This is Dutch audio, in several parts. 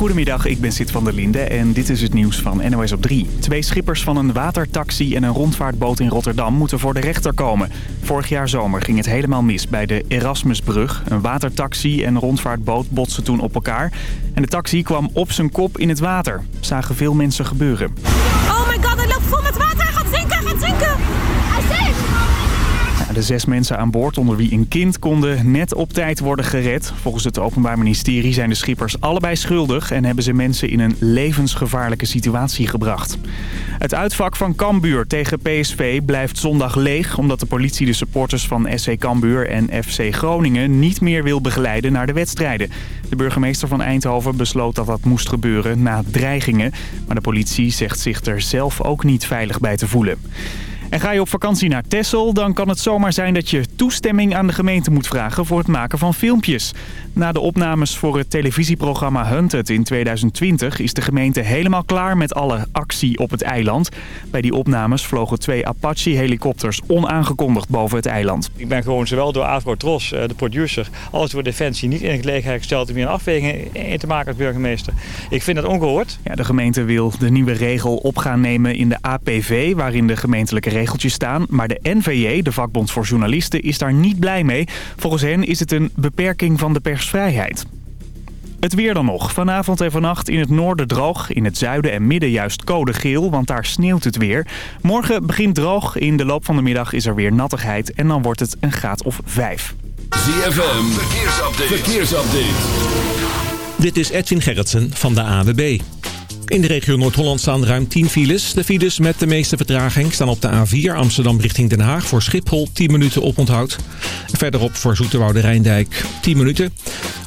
Goedemiddag, ik ben Sid van der Linde en dit is het nieuws van NOS op 3. Twee schippers van een watertaxi en een rondvaartboot in Rotterdam moeten voor de rechter komen. Vorig jaar zomer ging het helemaal mis bij de Erasmusbrug. Een watertaxi en rondvaartboot botsten toen op elkaar. En de taxi kwam op zijn kop in het water. Zagen veel mensen gebeuren. Oh De zes mensen aan boord, onder wie een kind, konden net op tijd worden gered. Volgens het Openbaar Ministerie zijn de schippers allebei schuldig... en hebben ze mensen in een levensgevaarlijke situatie gebracht. Het uitvak van Cambuur tegen PSV blijft zondag leeg... omdat de politie de supporters van SC Cambuur en FC Groningen... niet meer wil begeleiden naar de wedstrijden. De burgemeester van Eindhoven besloot dat dat moest gebeuren na dreigingen. Maar de politie zegt zich er zelf ook niet veilig bij te voelen. En ga je op vakantie naar Texel, dan kan het zomaar zijn dat je toestemming aan de gemeente moet vragen voor het maken van filmpjes. Na de opnames voor het televisieprogramma Hunted in 2020 is de gemeente helemaal klaar met alle actie op het eiland. Bij die opnames vlogen twee Apache-helikopters onaangekondigd boven het eiland. Ik ben gewoon zowel door Avro Tros, eh, de producer, als door Defensie niet in de gelegenheid gesteld om hier een afweging in te maken als burgemeester. Ik vind dat ongehoord. Ja, de gemeente wil de nieuwe regel op gaan nemen in de APV, waarin de gemeentelijke regeltjes staan. Maar de NVJ, de vakbond voor journalisten, is daar niet blij mee. Volgens hen is het een beperking van de persvrijheid. Het weer dan nog. Vanavond en vannacht in het noorden droog. In het zuiden en midden juist code geel, want daar sneeuwt het weer. Morgen begint droog. In de loop van de middag is er weer nattigheid. En dan wordt het een graad of vijf. ZFM, verkeersupdate. verkeersupdate. Dit is Edwin Gerritsen van de AWB. In de regio Noord-Holland staan ruim 10 files. De files met de meeste vertraging staan op de A4 Amsterdam richting Den Haag... voor Schiphol 10 minuten oponthoud. Verderop voor Zoeterwoude Rijndijk 10 minuten.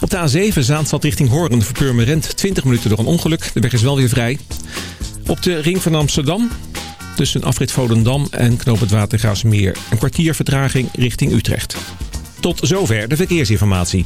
Op de A7 Zaanstad richting Hoorn voor Purmerend 20 minuten door een ongeluk. De weg is wel weer vrij. Op de ring van Amsterdam tussen afrit Volendam en Knoop het Watergraafsmeer... een kwartier vertraging richting Utrecht. Tot zover de verkeersinformatie.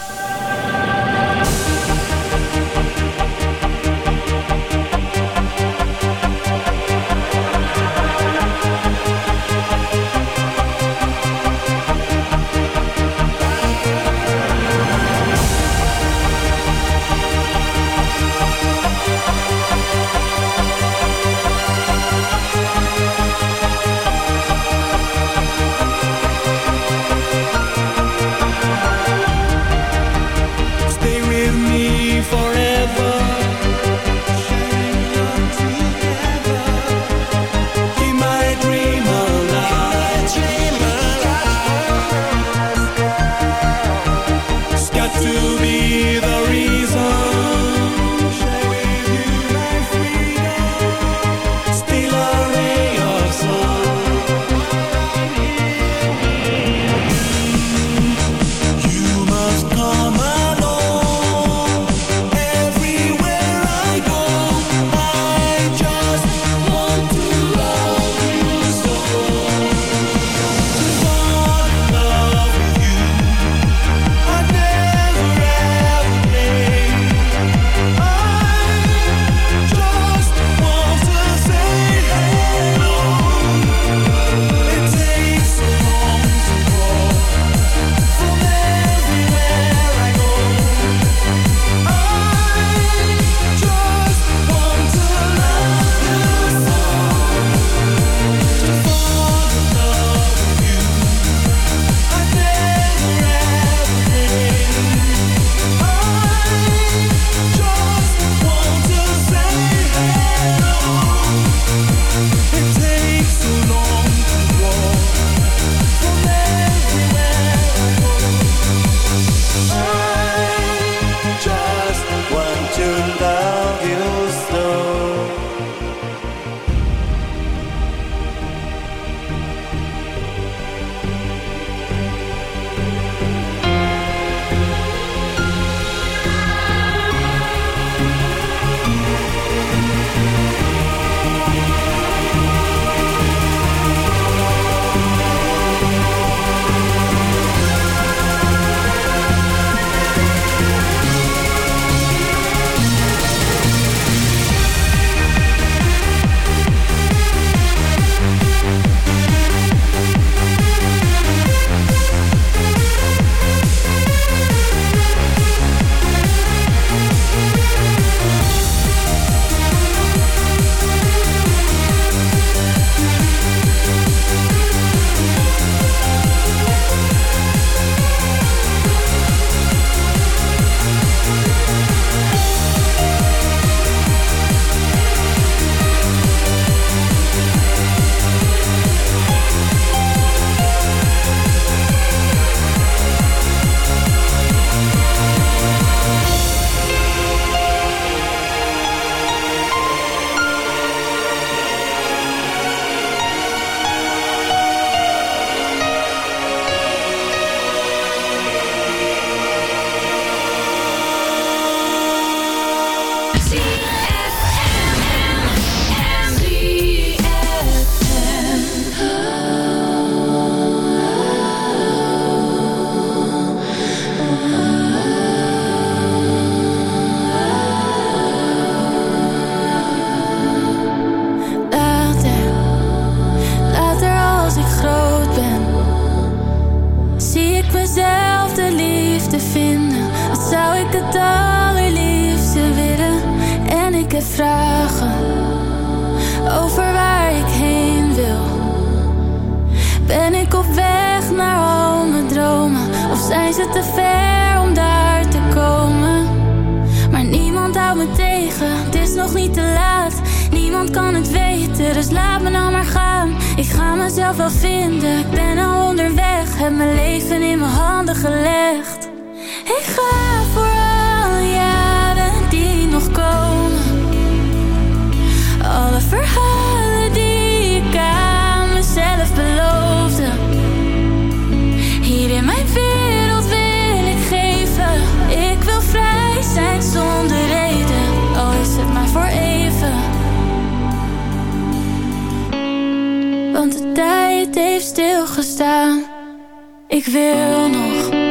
Ik wil nog.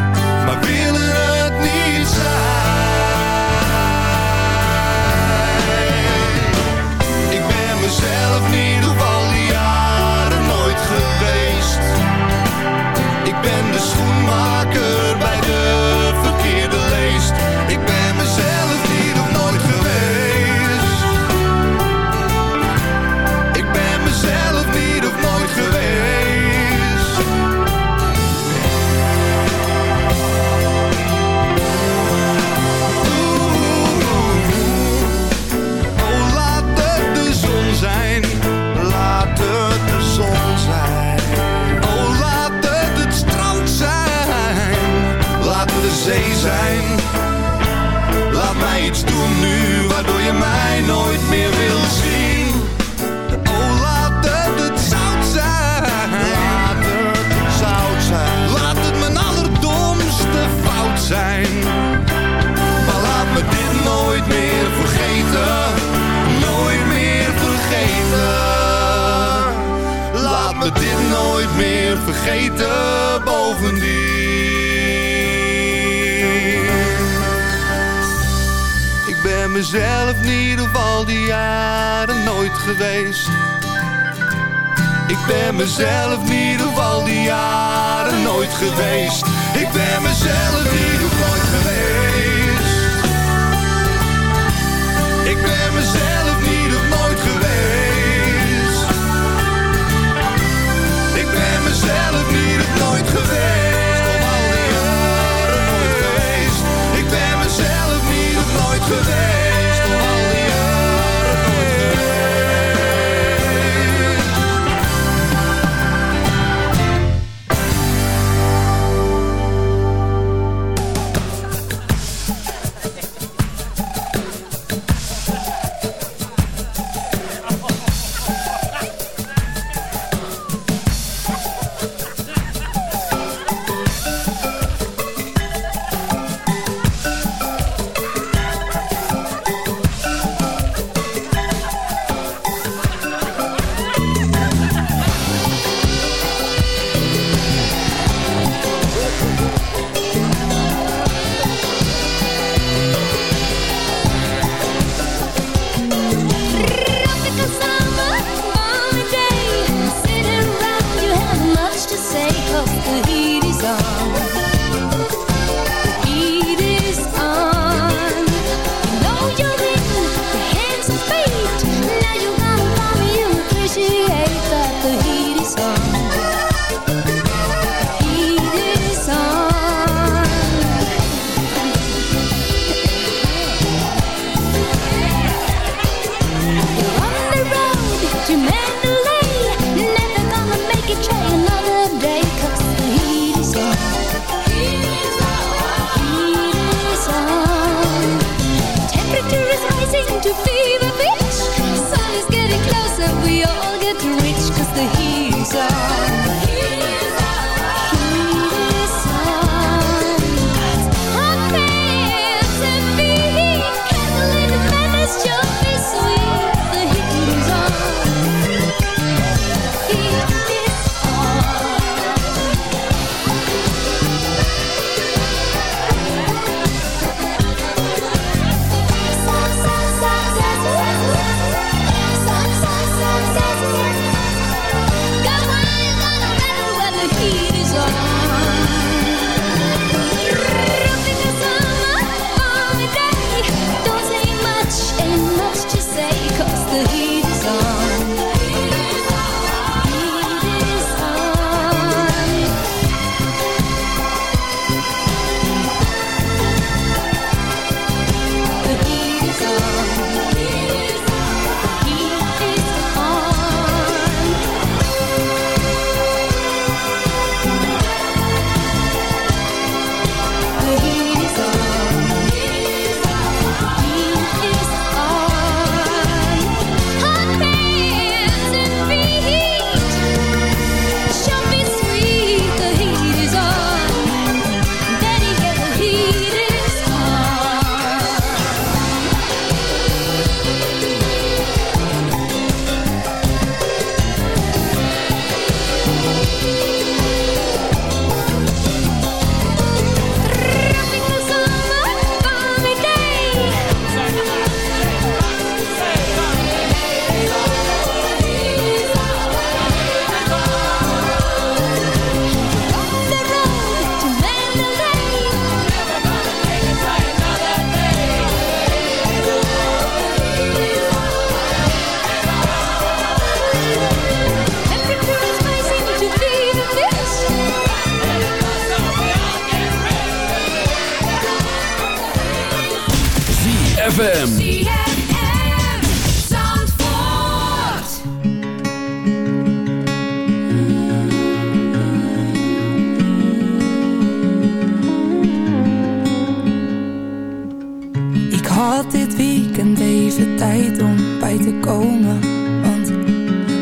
had dit weekend even tijd om bij te komen. Want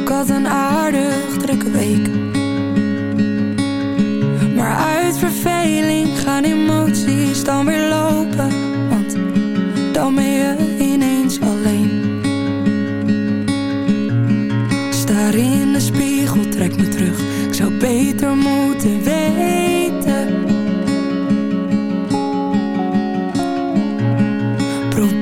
ik had een aardig drukke week. Maar uit verveling gaan emoties dan weer lopen. Want dan ben je ineens alleen. Staar in de spiegel, trek me terug. Ik zou beter moeten weten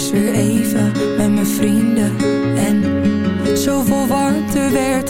Eerst weer even met mijn vrienden. En zoveel warmte werd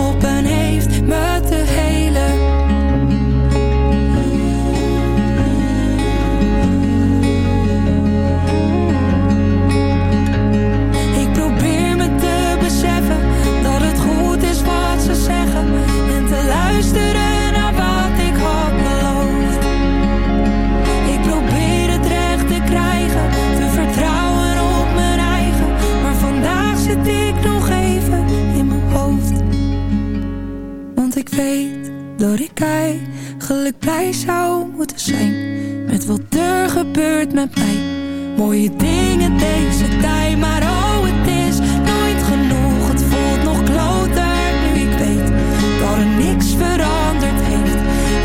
blij zou moeten zijn Met wat er gebeurt met mij Mooie dingen deze tijd, maar oh het is nooit genoeg Het voelt nog kloter nu ik weet dat er niks veranderd heeft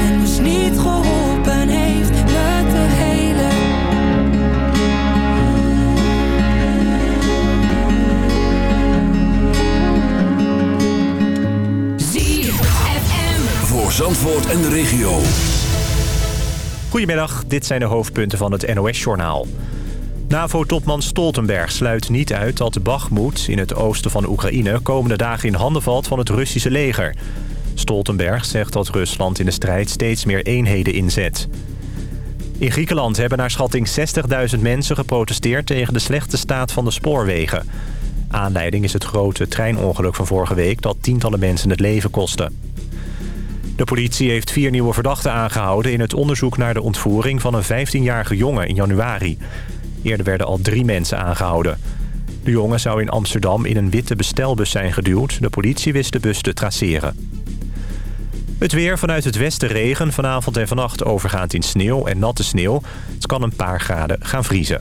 En dus niet geholpen heeft me te helen ZFM. Voor Zandvoort en de regio. Goedemiddag, dit zijn de hoofdpunten van het NOS-journaal. NAVO-topman Stoltenberg sluit niet uit dat Bakhmut in het oosten van Oekraïne... komende dagen in handen valt van het Russische leger. Stoltenberg zegt dat Rusland in de strijd steeds meer eenheden inzet. In Griekenland hebben naar schatting 60.000 mensen geprotesteerd... tegen de slechte staat van de spoorwegen. Aanleiding is het grote treinongeluk van vorige week... dat tientallen mensen het leven kostte. De politie heeft vier nieuwe verdachten aangehouden... in het onderzoek naar de ontvoering van een 15-jarige jongen in januari. Eerder werden al drie mensen aangehouden. De jongen zou in Amsterdam in een witte bestelbus zijn geduwd. De politie wist de bus te traceren. Het weer vanuit het westen regen. Vanavond en vannacht overgaand in sneeuw en natte sneeuw. Het kan een paar graden gaan vriezen.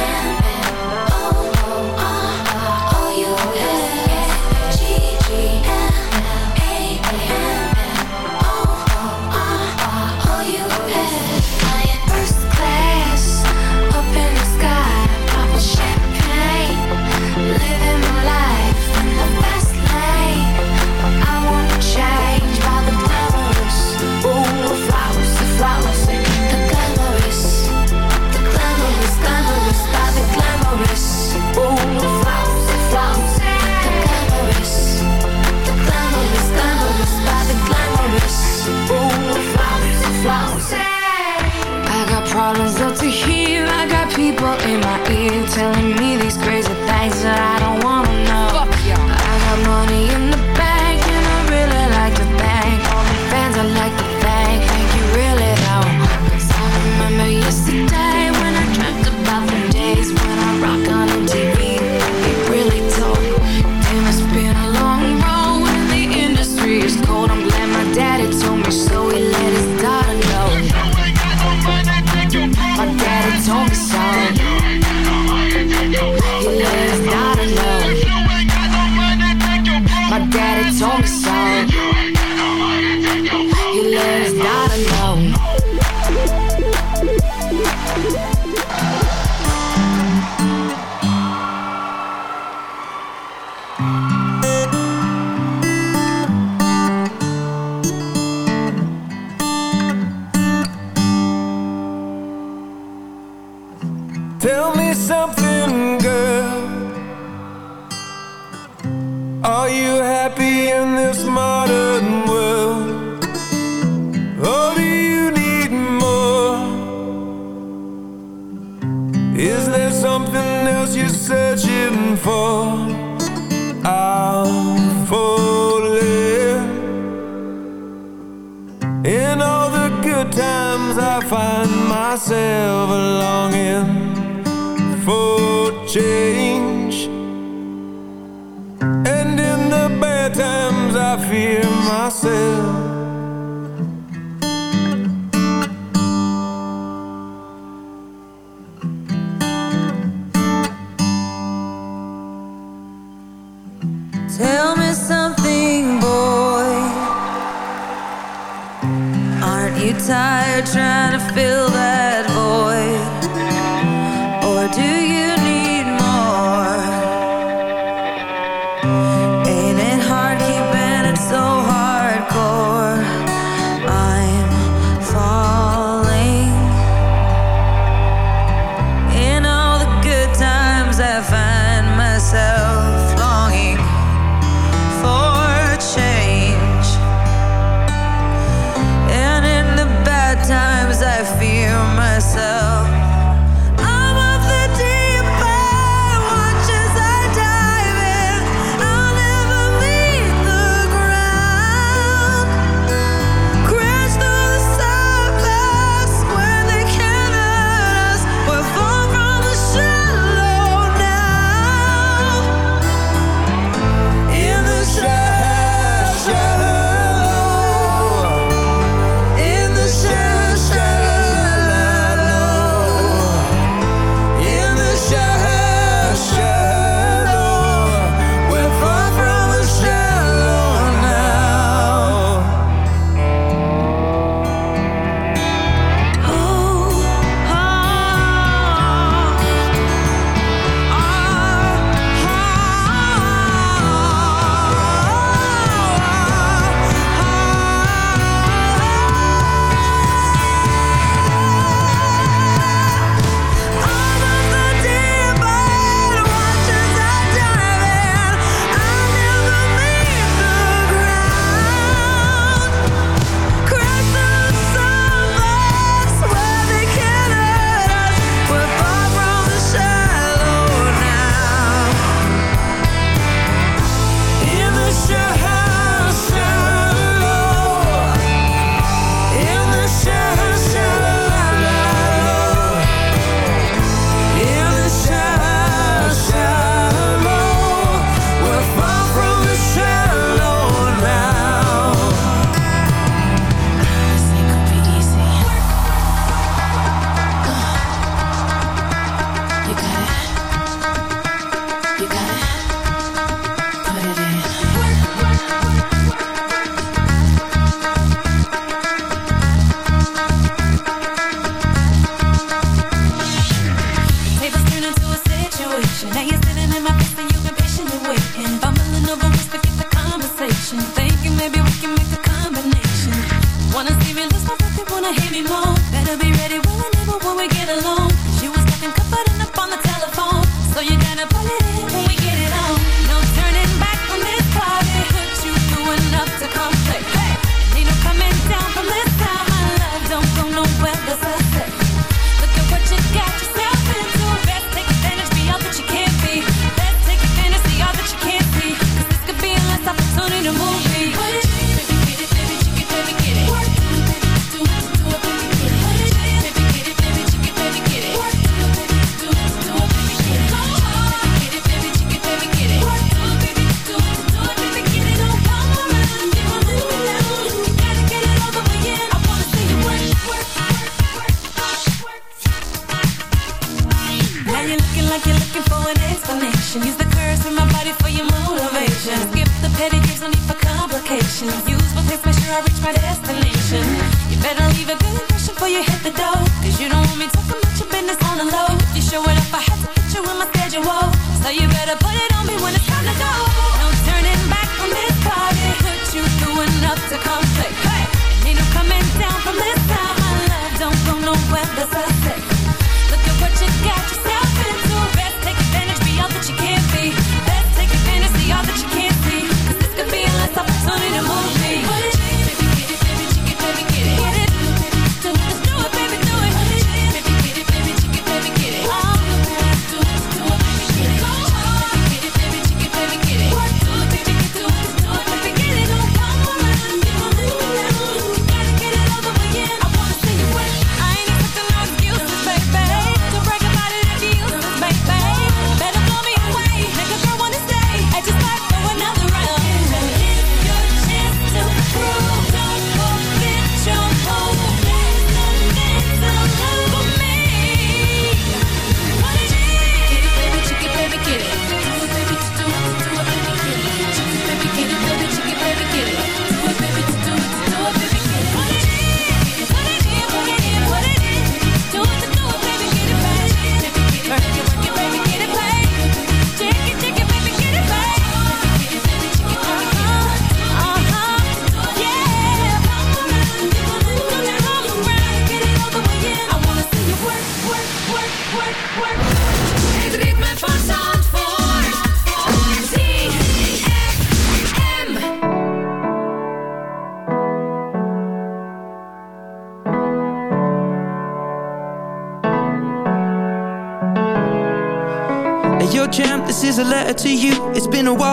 again. The low. You show it up, I have to put you in my schedule. So you better put it on me when it's time to go. No turning back from this party. Put you through enough to come play. Hey, ain't no coming down from this time. My love don't go nowhere, that's a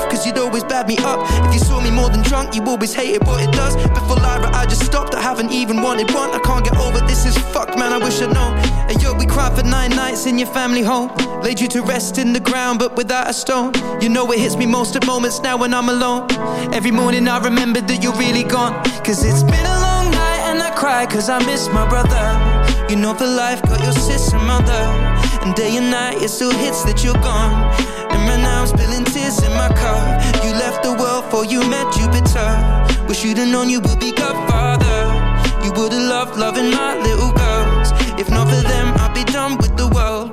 cause you'd always bad me up. If you saw me more than drunk, you always hated what it does. Before Lyra, I just stopped, I haven't even wanted one. I can't get over this is fucked, man, I wish I'd known. And yo, we cried for nine nights in your family home. Laid you to rest in the ground, but without a stone. You know it hits me most at moments now when I'm alone. Every morning I remember that you're really gone. Cause it's been a long night and I cry cause I miss my brother. You know for life, got your sister mother. And day and night, it still hits that you're gone. And now I'm spilling tears in my car. You left the world for you met Jupiter. Wish you'd have known you would be Godfather. You would have loved loving my little girls.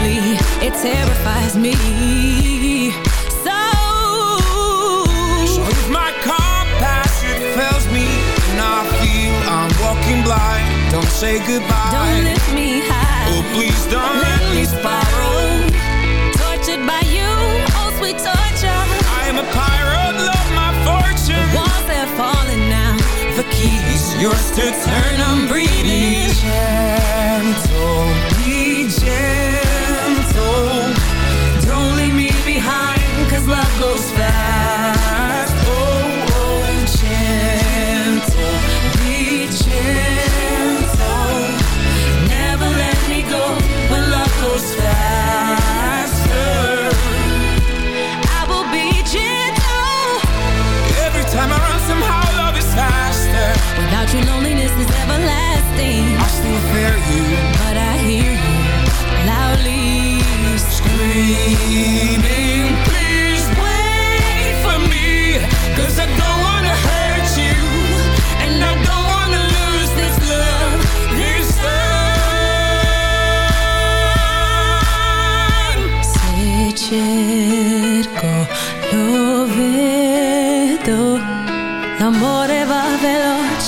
Uncontrollably It terrifies me. So So if my compass fails me And I feel I'm walking blind Don't say goodbye. Don't lift me high. Oh please don't let, me spiral. Tortured by you, oh sweet torture. I am a pirate, love my fortune. The walls they're falling now. The key is yours to turn I'm breathing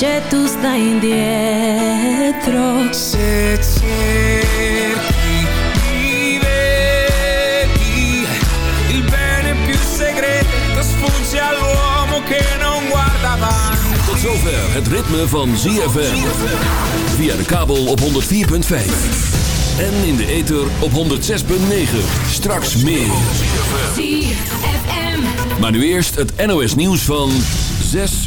veloce, tu stai indietro Se cerchi mi vedi Il bene più segreto sfugge all'uomo che non guarda avanti Tot zover het ritme van ZFM. Via de kabel op 104.5. En in de ether op 106.9. Straks meer. ZFM Maar nu eerst het NOS nieuws van 6